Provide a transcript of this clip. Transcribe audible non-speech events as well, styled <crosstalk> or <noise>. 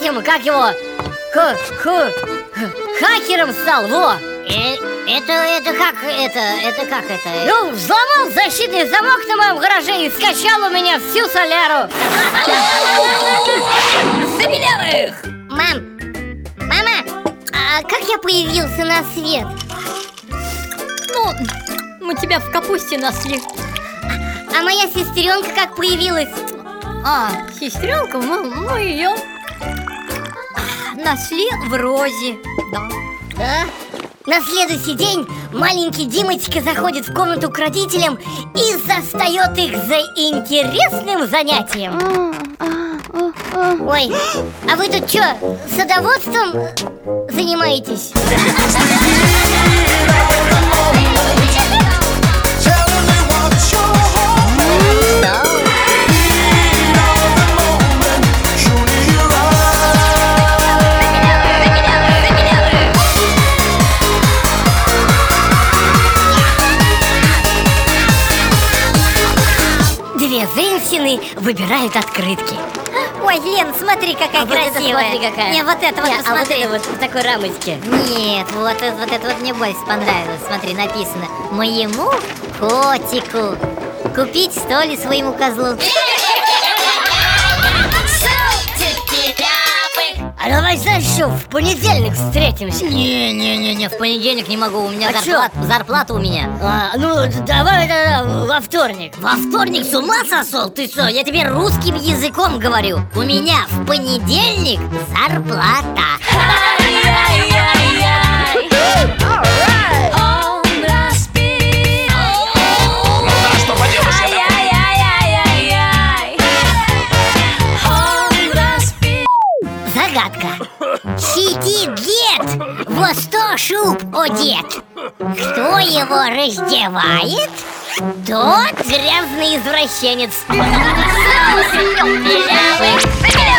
этим, как его, х, х, хакером стал, во! Э, это, это как, это, это как это? Ну, взломал защитный замок на моем гараже и скачал у меня всю соляру. Забелявых! Мам, мама, а как я появился на свет? Ну, мы тебя в капусте насли А моя сестренка как появилась? А, сестренка, мы, мы ее Нашли в розе Да Да? На следующий день маленький Димочка заходит в комнату к родителям и застает их за интересным занятием. Ой, а вы тут что, садоводством занимаетесь? <laughs> Женщины выбирают открытки. Ой, Лен, смотри, какая А вот это красивая. смотри какая. Не, вот это вот а вот посмотри. это вот в такой рамочке. Нет, вот вот это вот мне больше понравилось. Смотри, написано моему котику. Купить что ли своему козлу? А давай знаешь что, в понедельник встретимся. Не-не-не, в понедельник не могу, у меня А зарплата, зарплата у меня. А, ну, давай тогда во вторник. Во вторник с ума сошел? Ты что, я тебе русским языком говорю. У меня в понедельник зарплата. Загадка. Сидит дед, во сто шуб одет. Кто его раздевает? Тот грязный извращенец. Ля-ля-ля-ля-ля.